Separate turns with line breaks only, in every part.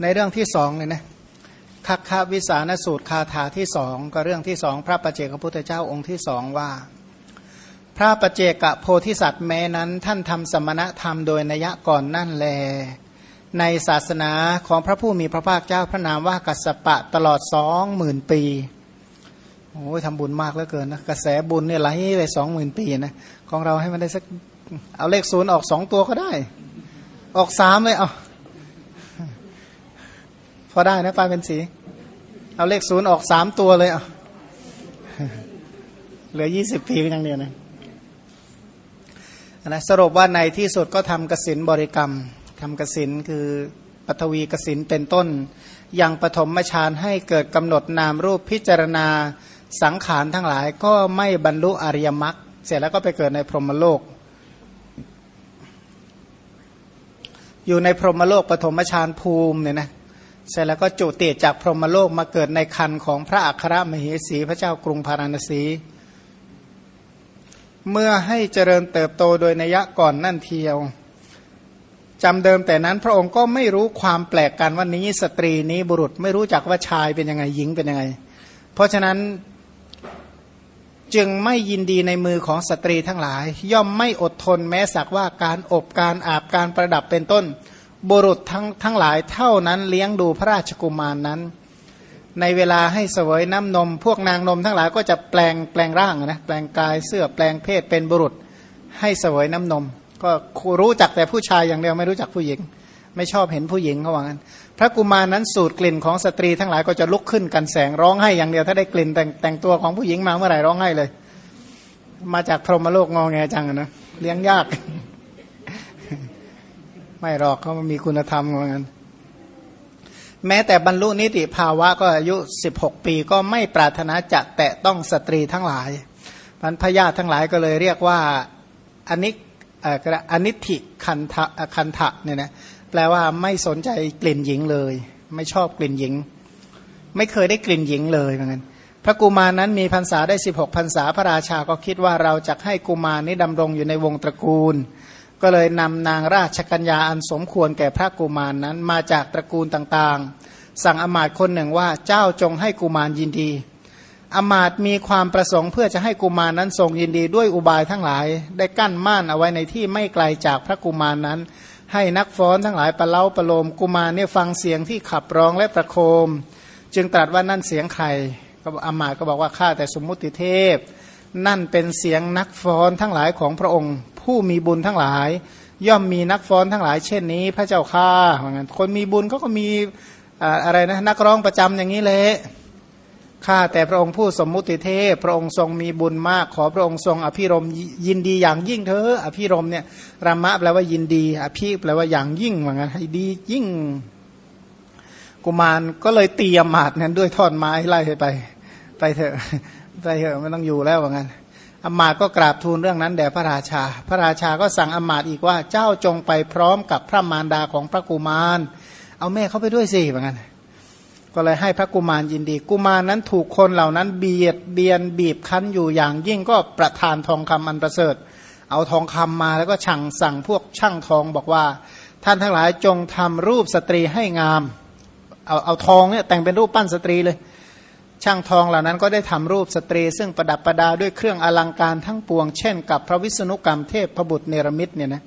ในเรื่องที่สองเลยนะคัคควิสานสูตรคาถาที่สองก็เรื่องที่สองพระประเจกพระพุทธเจ้าองค์ที่สองว่า พระประเจกโพธิสัตว์แม้นั้น ท่านทำสมณธรรมโดยนัยก่อนนั่นแล ในศาสนาของพระผู้มีพระภาคเจ้าพระนามว่ากัสสปะตลอดสองหมื่นปีโอ้ยทำบุญมากเหลือเกินนะกระแสบุญเนี่ยไหลไปสองหมื่นปีนะของเราให้มันได้สักเอาเลขศูนย์ออกสองตัวก็ได้ ออกสามเลยเอา พอได้นะปลายเป็นสี เอาเลขศูนย์ออกสามตัวเลยเอาเหลือยี่สิบปีเพียงเดียวนะนะสรุปว่าในที่สุดก็ทำกสินบริกรรมทำกสินคือปฐวีกสินเป็นต้น ยังปฐมฌานให้เกิดกำหนดนามรูปพิจารณาสังขารทั้งหลายก็ไม่บรรลุอริยมรรคเสร็จแล้วก็ไปเกิดในพรหมโลก อยู่ในพรหมโลกปฐมฌานภูมิเนี่ยนะ เสร็จแล้วก็จุติจากพรหมโลกมาเกิดในคันของพระอัครมเหสีพระเจ้ากรุงพาราณสี เมื่อให้เจริญเติบโตโดยนัยะก่อนนั่นเทียวจำเดิมแต่นั้นพระองค์ก็ไม่รู้ความแปลกกันว่านี้สตรีนี้บุรุษไม่รู้จักว่าชายเป็นยังไงหญิงเป็นยังไง เพราะฉะนั้นจึงไม่ยินดีในมือของสตรีทั้งหลาย ย่อมไม่อดทนแม้สักว่าการอบการอาบการประดับเป็นต้น บุรุษทั้งทั้งหลายเท่านั้นเลี้ยงดูพระราชกุมารนนั้น ในเวลาให้เสวยน้ำนม พวกนางนมทั้งหลายก็จะแปลงแปลงร่างนะแปลงกายเสื้อแปลงเพศเป็นบุรุษ ให้เสวยน้ำนม ก็รู้จักแต่ผู้ชายอย่างเดียวไม่รู้จักผู้หญิง ไม่ชอบเห็นผู้หญิงเขาว่างั้นพระกุมารนั้นสูดกลิ่นของสตรีทั้งหลายก็จะลุกขึ้นกันแสงร้องไห้อย่างเดียวถ้าได้กลิ่นแต่งแต่งตัวของผู้หญิงมาเมื่อไหร่ร้องไห้เลย มาจากพรหมโลกงอแงจังนะเลี้ยงยาก ไม่หรอกเขามีคุณธรรมเหมือนกันแม้แต่บรรลุนิติภาวะก็อายุสิบหกปีก็ไม่ปรารถนาจะแตะต้องสตรีทั้งหลายพันพญาทั้งหลายก็เลยเรียกว่าอนิอนิธิคันทะคันทะเนี่ยนะแปลว่าไม่สนใจกลิ่นหญิงเลย ไม่ชอบกลิ่นหญิง ไม่เคยได้กลิ่นหญิงเลยเหมือนกันพระกุมารนั้นมีพรรษาได้ 16พรรษาพระราชาก็คิดว่าเราจะให้กุมารนี้ดำรงอยู่ในวงตระกูล ก็เลยนำนางราชกัญญาอันสมควรแก่พระกุมารนั้น มาจากตระกูลต่างๆ สั่งอมาตคนหนึ่งว่าเจ้าจงให้กุมารยินดี อมาตมีความประสงค์เพื่อจะให้กุมารนั้นทรงยินดีด้วยอุบายทั้งหลาย ได้กั้นม่านเอาไว้ในที่ไม่ไกลจากพระกุมารนั้น ให้นักฟ้อนทั้งหลายประเล้าประโลมกุมารเนี่ยฟังเสียงที่ขับร้องและประโคม จึงตรัสว่านั่นเสียงใครก็อามาก็บอกว่าข้าแต่สมมุติเทพ นั่นเป็นเสียงนักฟ้อนทั้งหลายของพระองค์ ผู้มีบุญทั้งหลาย ย่อมมีนักฟ้อนทั้งหลาย เช่นนี้พระเจ้าข้าเหมือนกันคนมีบุญก็ก็มีอะไรนะนักร้องประจำอย่างนี้เลยข้าแต่พระองค์ผู้สมมุติเทพ พระองค์ทรงมีบุญมาก ขอพระองค์ทรงอภิรมยินดีอย่างยิ่งเถอะอภิรมเนี่ยรามะแปลว่ายินดี อภิแปลว่าอย่างยิ่งเหมือนกันให้ดียิ่ง กุมารก็เลยเตีอมาตนั้นด้วยท่อนไม้ไล่ไป ไปเถอะไปเถอะไม่ต้องอยู่แล้วว่างั้น อมาตก็กราบทูลเรื่องนั้นแด่พระราชา พระราชาก็สั่งอมาตอีกว่าเจ้าจงไปพร้อมกับพระมารดาของพระกุมาร เอาแม่เขาไปด้วยสิว่างั้นก็เลยให้พระกุมารยินดี กุมารนั้นถูกคนเหล่านั้นเบียดเบียนบีบคั้นอยู่อย่างยิ่งก็ประทานทองคำอันประเสริฐ เอาทองคำมาแล้วก็ช่างสั่งพวกช่างทองบอกว่า ท่านทั้งหลายจงทำรูปสตรีให้งาม เอาเอาทองเนี่ยแต่งเป็นรูปปั้นสตรีเลย ช่างทองเหล่านั้นก็ได้ทำรูปสตรี ซึ่งประดับประดาด้วยเครื่องอลังการทั้งปวง เช่นกับพระวิษณุกรรมเทพพระบุตรเนรมิตเนี่ยนะ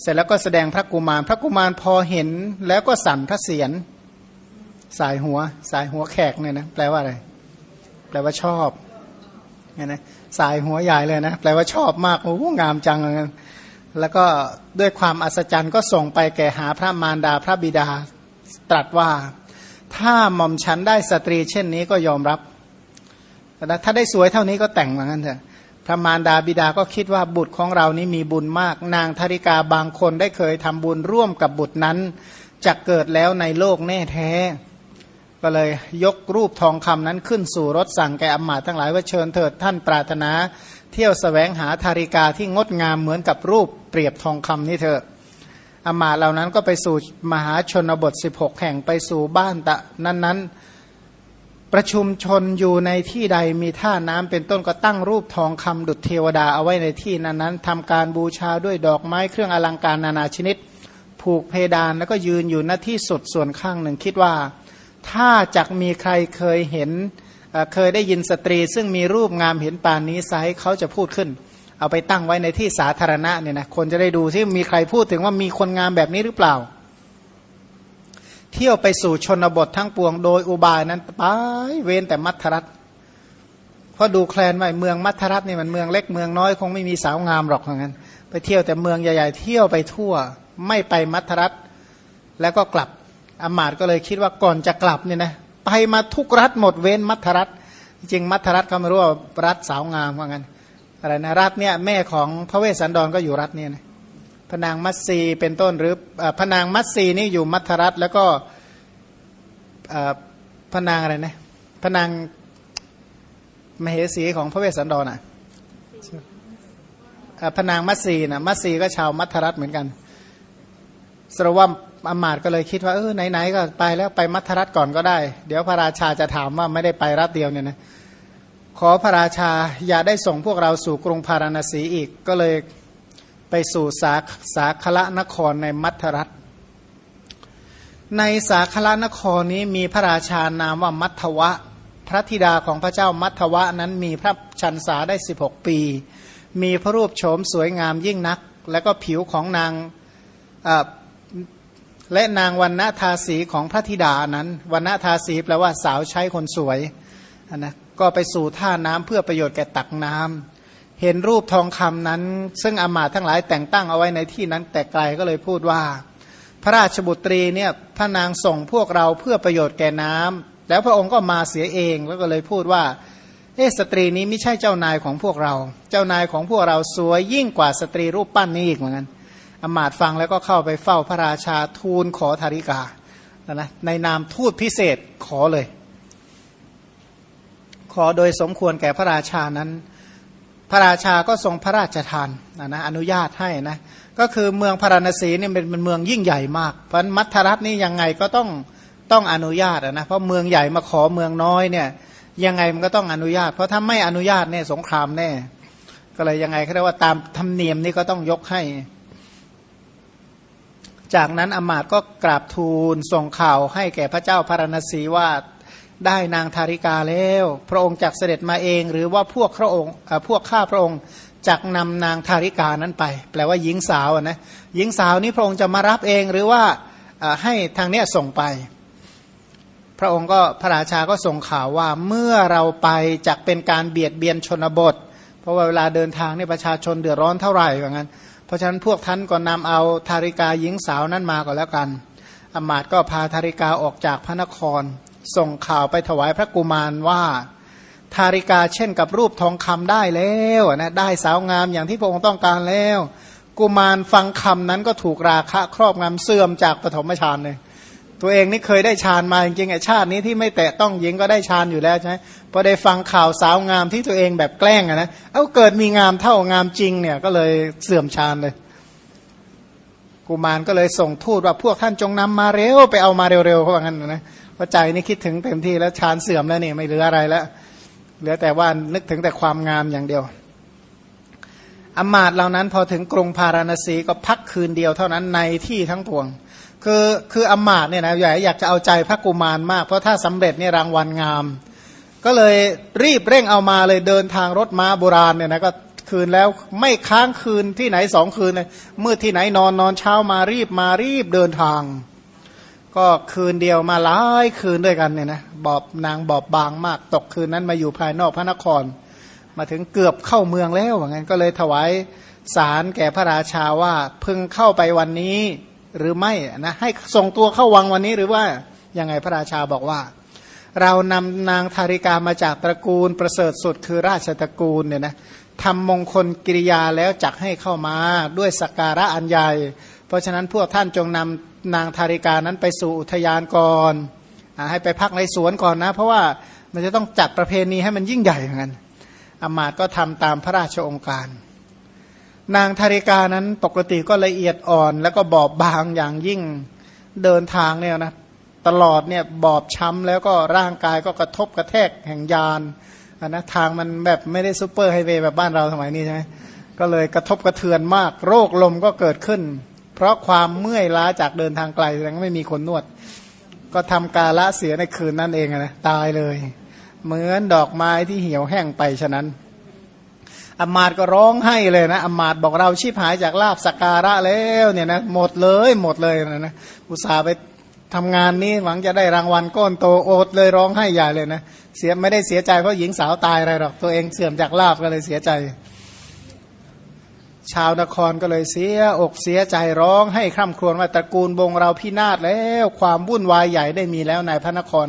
เสร็จแล้วก็แสดงพระกุมาร พระกุมารพอเห็นแล้วก็สั่นพระเสียรสายหัว สายหัวแขกเนี่ยนะแปลว่าอะไร แปลว่าชอบเนี่ยนะสายหัวใหญ่เลยนะแปลว่าชอบมากโอ้งามจังเลยแล้วก็ด้วยความอัศจรรย์ก็ส่งไปแก่หาพระมารดาพระบิดาตรัสว่า ถ้าหม่อมฉันได้สตรีเช่นนี้ก็ยอมรับแต่ถ้าได้สวยเท่านี้ก็แต่งเหมือนกันเถอะพระมารดาบิดาก็คิดว่าบุตรของเรานี้มีบุญมาก นางธริกาบางคนได้เคยทำบุญร่วมกับบุตรนั้นจะเกิดแล้วในโลกแน่แท้ ก็เลยยกรูปทองคำนั้นขึ้นสู่รถสั่งแก่อมาทั้งหลายว่าเชิญเถิดท่านปรารถนา เที่ยวสแสวงหาธาริกาที่งดงามเหมือนกับรูปเปรียบทองคำนี่เถอะ อมาเหล่านั้นก็ไปสู่มหาชนบท 16 แห่งไปสู่บ้านตะนั้นๆ ประชุมชนอยู่ในที่ใดมีท่าน้ำเป็นต้นก็ตั้งรูปทองคำดุจเทวดาเอาไว้ในที่นั้นๆทำการบูชาด้วยดอกไม้เครื่องอลังการนานาชนิดผผูกเพดานแล้วก็ยืนอยู่หน้าที่สุดส่วนข้างหนึ่งคิดว่า ถ้าจักมีใครเคยเห็นเคยได้ยินสตรี ซึ่งมีรูปงามเห็นปานนี้ไซเขาจะพูดขึ้น เอาไปตั้งไว้ในที่สาธารณะเนี่ยนะคนจะได้ดูที่มีใครพูดถึงว่ามีคนงามแบบนี้หรือเปล่า เที่ยวไปสู่ชนบททั้งปวงโดยอุบายนั้นไปเว้นแต่มัทรัฐเพราะดูแคลนว่าเมืองมัทรัฐนี่มันเมืองเล็กเมืองน้อยคงไม่มีสาวงามหรอกเหมือนกันไปเที่ยวแต่เมืองใหญ่ๆเที่ยวไปทั่ว ไม่ไปมัทรัฐแล้วก็กลับอมาตก็เลยคิดว่าก่อนจะกลับเนี่ยนะไปมาทุกรัฐหมดเว้นมัทรัฐจริงมัทรัฐเขาไม่รู้ว่ารัฐสาวงามว่างั้น อะไรนะรัฐเนี่ยแม่ของพระเวสสันดรก็อยู่รัฐเนี่ยนะพนางมัตสีเป็นต้นหรือพนางมัตสีนี่อยู่มัทรัฐแล้วก็พนางอะไรนะพนางมเหสีของพระเวสสันดรอะพนางมัตสีนะมัตสีก็ชาวมัทรัฐเหมือนกันสรว่าอามาตก็เลยคิดว่าเออไหนๆก็ไปแล้วไปมัทรัฐก่อนก็ได้ เดี๋ยวพระราชาจะถามว่าไม่ได้ไปรัฐเดียวเนี่ยนะ อพระราชาอย่าได้ส่งพวกเราสู่กรุงพาราณสีอีกก็เลยไปสู่สาสาคละนครในมัทรัฐ ในสาคละนครนี้มีพระราชานามว่ามัทวะ พระธิดาของพระเจ้ามัทวะนั้นมีพระชันษาได้ 16 ปี มีพระรูปโฉมสวยงามยิ่งนัก และก็ผิวของนางและนางวันณทาสีของพระธิดานั้นวันณทาสีแปลว่าสาวใช้คนสวยนะ ก็ไปสู่ท่าน้ำเพื่อประโยชน์แก่ตักน้ำเห็นรูปทองคำนั้น ซึ่งอามาตทั้งหลายแต่งตั้งเอาไว้ในที่นั้นแต่ไกลก็เลยพูดว่า พระราชบุตรีเนี่ยพระนางส่งพวกเราเพื่อประโยชน์แก่น้ำแล้วพระองค์ก็มาเสียเองแล้วก็เลยพูดว่าเอสตรีนี้ไม่ใช่เจ้านายของพวกเรา เจ้านายของพวกเราสวยยิ่งกว่าสตรีรูปปั้นนี้อีกเหมือนกันอมาตฟังแล้วก็เข้าไปเฝ้าพระราชาทูลขอธาริกานะในนามทูตพิเศษขอเลย ขอโดยสมควรแก่พระราชานั้น พระราชาก็ทรงพระราชทานนะนะอนุญาตให้นะก็คือเมืองพาราณสีนี่เป็นเมืองยิ่งใหญ่มาก เพราะมัทรัฐนี่ยังไงก็ต้องต้องอนุญาตนะเพราะเมืองใหญ่มาขอเมืองน้อยเนี่ยยังไงมันก็ต้องอนุญาต เพราะถ้าไม่อนุญาตเนี่ยสงครามแน่ก็เลยยังไงเขาเรียกว่าตามธรรมเนียมนี่ก็ต้องยกให้ จากนั้นอมาตก็กราบทูลส่งข่าวให้แก่พระเจ้าพาราณสีว่า ได้นางธาริกาแล้ว พระองค์จักเสด็จมาเอง หรือว่าพวกพระองค์พวกข้าพระองค์จักนำนางธาริกานั้นไป แปลว่าหญิงสาวนะหญิงสาวนี้พระองค์จะมารับเองหรือว่าให้ทางเนี้ยส่งไป พระองค์ก็พระราชาก็ส่งข่าวว่าเมื่อเราไปจักเป็นการเบียดเบียนชนบท เพราะว่าเวลาเดินทางเนี่ยประชาชนเดือดร้อนเท่าไหร่อย่างนั้น เพราะฉะนั้นพวกท่านก็นำเอาธาริกาหญิงสาวนั้นมาก็แล้วกันอมาตก็พาธาริกาออกจากพระนคร ส่งข่าวไปถวายพระกุมารว่าธาริกาเช่นกับรูปทองคำได้แล้วนะได้สาวงามอย่างที่พระองค์ต้องการแล้ว กุมารฟังคำนั้นก็ถูกราคะครอบงำเสื่อมจากปฐมฌานเลยตัวเองนี่เคยได้ฌานมาจริงๆไอ้ชาตินี้ที่ไม่แตะต้องหญิงก็ได้ฌานอยู่แล้วใช่ไหมพอได้ฟังข่าวสาวงามที่ตัวเองแบบแกล้งอะนะเอาเกิดมีงามเท่างามจริงเนี่ยก็เลยเสื่อมฌานเลย กุมารก็เลยส่งทูตว่าพวกท่านจงนำมาเร็วไปเอามาเร็วๆเขาบอกงั้นนะ พราะใจนี่คิดถึงเต็มที่แล้วฌานเสื่อมแล้วนี่ไม่เหลืออะไรแล้วเหลือแต่ว่านึกถึงแต่ความงามอย่างเดียวอมาตเหล่านั้นพอถึงกรุงพาราณสีก็พักคืนเดียวเท่านั้นในที่ทั้งปวง คือคืออมาตเนี่ยนะใหญ่อยากจะเอาใจพระกุมารมาก เพราะถ้าสำเร็จเนี่ยรางวัลงาม ก็เลยรีบเร่งเอามาเลยเดินทางรถม้าโบราณเนี่ยนะก็คืนแล้วไม่ค้างคืนที่ไหนสองคืนเลยเมื่อที่ไหนนอนนอนเช้ามารีบมารีบเดินทาง ก็คืนเดียวมาหลายคืนด้วยกันเนี่ยนะบอบนางบอบบางมาก ตกคืนนั้นมาอยู่ภายนอกพระนคร มาถึงเกือบเข้าเมืองแล้วอย่างนั้นก็เลยถวายสารแก่พระราชาว่าพึงเข้าไปวันนี้หรือไม่นะให้ส่งตัวเข้าวังวันนี้หรือว่ายังไงพระราชาบอกว่า เรานำนางธาริกามาจากตระกูลประเสริฐสุดคือราชตระกูลเนี่ยนะทำมงคลกิริยาแล้วจักให้เข้ามาด้วยสการะอันใหญ่ ราะฉะนั้นพวกท่านจงนำนางธาริกานั้นไปสู่อุทยานก่อนอให้ไปพักในสวนก่อนนะ เพราะว่ามันจะต้องจัดประเพณีให้มันยิ่งใหญ่เหมือนกันอามาตก็ทำตามพระราชองค์การ นางธาริกานั้นปกติก็ละเอียดอ่อน แล้วก็บอบบางอย่างยิ่งเดินทางเนี่ยนะตลอดเนี่ยบอบช้ำแล้วก็ร่างกายก็กระทบกระแทกแห่งยานนนะทางมันแบบไม่ได้ซูเปอร์ไฮเวย์แบบบ้านเราสมัยนี้ใช่ไหมก็เลยกระทบกระเทือนมาก โรคลมก็เกิดขึ้น เพราะความเมื่อยล้าจากเดินทางไกลแสดงว่าไม่มีคนนวด ก็ทำกาละเสียในคืนนั่นเองนะตายเลย เหมือนดอกไม้ที่เหี่ยวแห้งไปฉะนั้นอมาตก็ร้องให้เลยนะอมาตบอกเราชีพหายจากลาบสกการะแล้วเนี่ยนะหมดเลยหมดเลยนะนะอุตส่าห์ไปทำงานนี้หวังจะได้รางวัลก้อนโตโอดเลยร้องให้ใหญ่เลยนะเสียไม่ได้เสียใจเพราะหญิงสาวตายอะไรหรอกตัวเองเสื่อมจากลาบก็เลยเสียใจ ชาวนครก็เลยเสียอกเสียใจร้องให้คร่ำครวญว่าตระกูลบงเราพินาศแล้วความวุ่นวายใหญ่ได้มีแล้วในพระนคร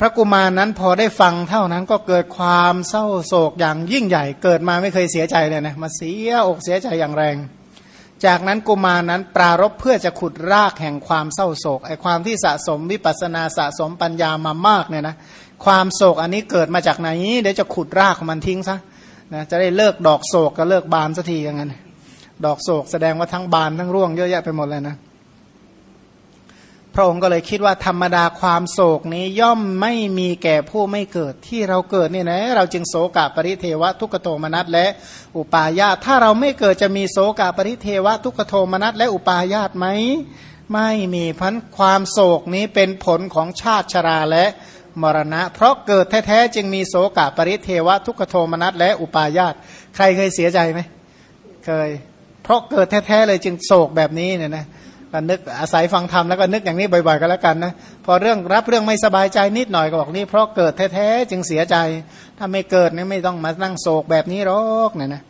พระกุมารนั้นพอได้ฟังเท่านั้นก็เกิดความเศร้าโศกอย่างยิ่งใหญ่ เกิดมาไม่เคยเสียใจเลยนะมาเสียอกเสียใจอย่างแรง จากนั้นกุมารนั้นปรารบเพื่อจะขุดรากแห่งความเศร้าโศกไอความที่สะสมวิปัสนาสะสมปัญญามามากเนี่ยนะความโศกอันนี้เกิดมาจากไหนเดี๋ยวจะขุดรากของมันทิ้งซะ นะจะได้เลิกดอกโศกก็เลิกบานสักทีอย่างนั้นดอกโศกแสดงว่าทั้งบานทั้งร่วงเยอะแยะไปหมดเลยนะพระองค์ก็เลยคิดว่าธรรมดาความโศกนี้ย่อมไม่มีแก่ผู้ไม่เกิดที่เราเกิดนี่นะเราจึงโศกะปริเทวะทุกโทมนัสและอุปาญาตถ้าเราไม่เกิดจะมีโศกะปริเทวะทุกโทมนัสและอุปาญาตไหมไม่มีพันความโศกนี้เป็นผลของชาติชราและ มรณะ เพราะเกิดแท้ๆจึงมีโสกะปริเทวะทุกขโทมนัสและอุปาญาตใครเคยเสียใจไหมเคย เพราะเกิดแท้ๆเลยจึงโศกแบบนี้เนี่ยนะก็นึกอาศัยฟังธรรมแล้วก็นึกอย่างนี้บ่อยๆก็แล้วกันนะพอเรื่องรับเรื่องไม่สบายใจนิดหน่อยก็บอกนี่เพราะเกิดแท้ๆจึงเสียใจ ถ้าไม่เกิดนี่ไม่ต้องมานั่งโศกแบบนี้หรอกเนี่ยนะ